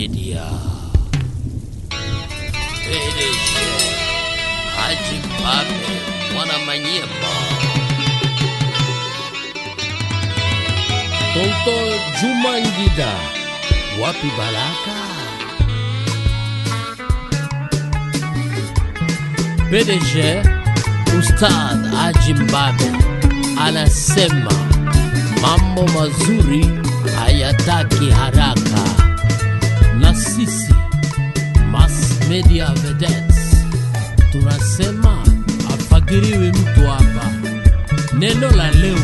Media. PDG Haji Mbabe mwana Manyema. Tonto Juma Ngida wapi Baraka? PDG Ustad Haji Mbabe anasema mambo mazuri hayataki haraka, media vedettes tunasema afagiriwi mtu hapa. Neno la leo,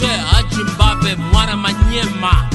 że Adjimbabe mwana manyema.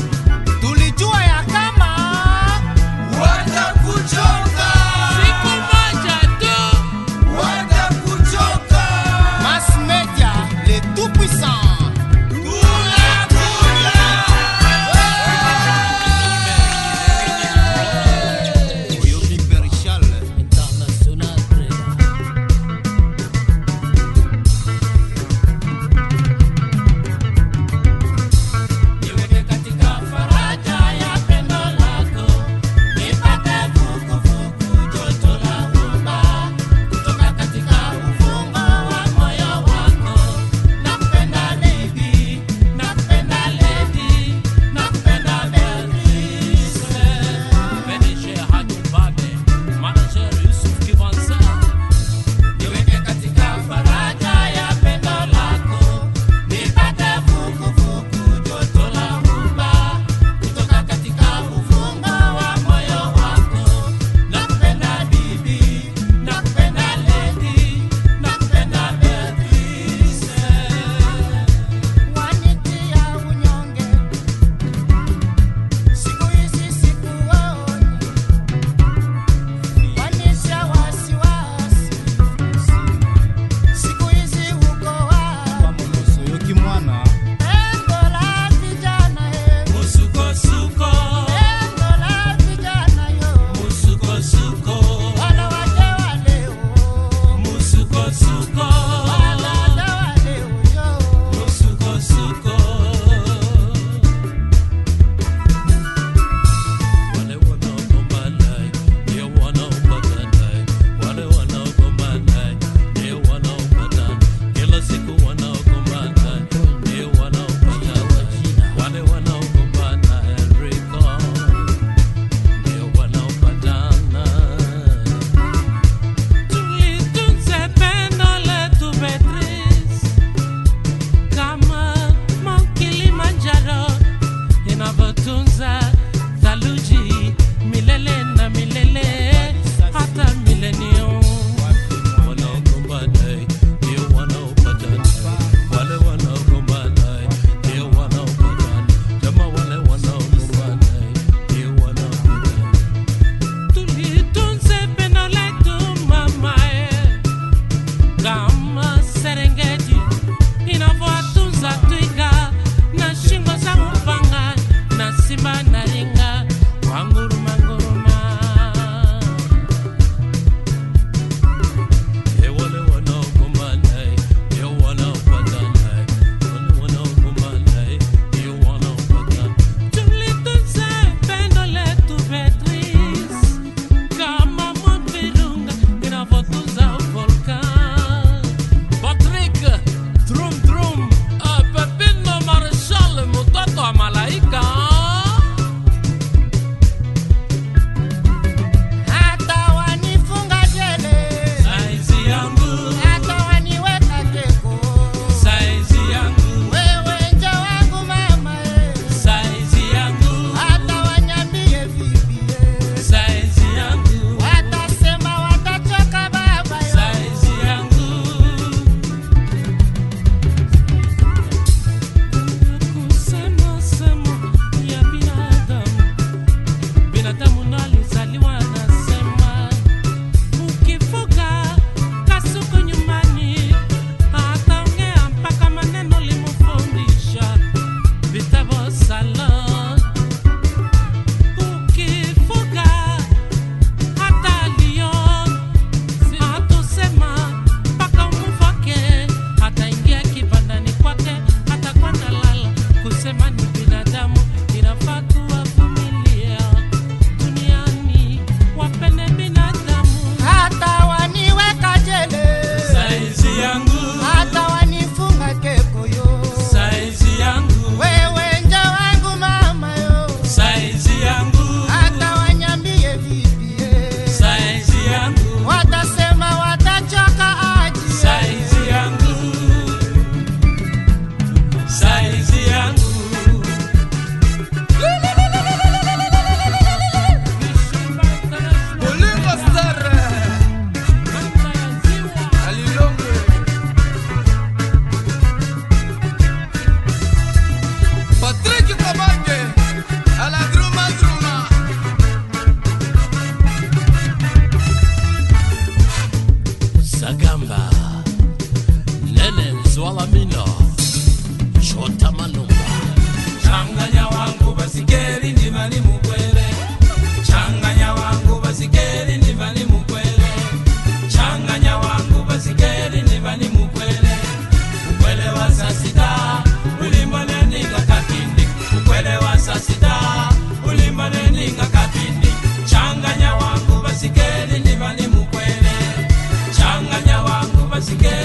Palomino, Chota Malumba. Changanya wangu basikeli ndiva ni mukwele. Changanya wangu basikeli ndiva mukwele. Changanya wangu basikeli ndiva mukwele. Mukwele wa saa sita ulimba neninga wa saa sita ulimba. Changanya wangu basikeli ndiva mukwele. Changanya wangu basikeli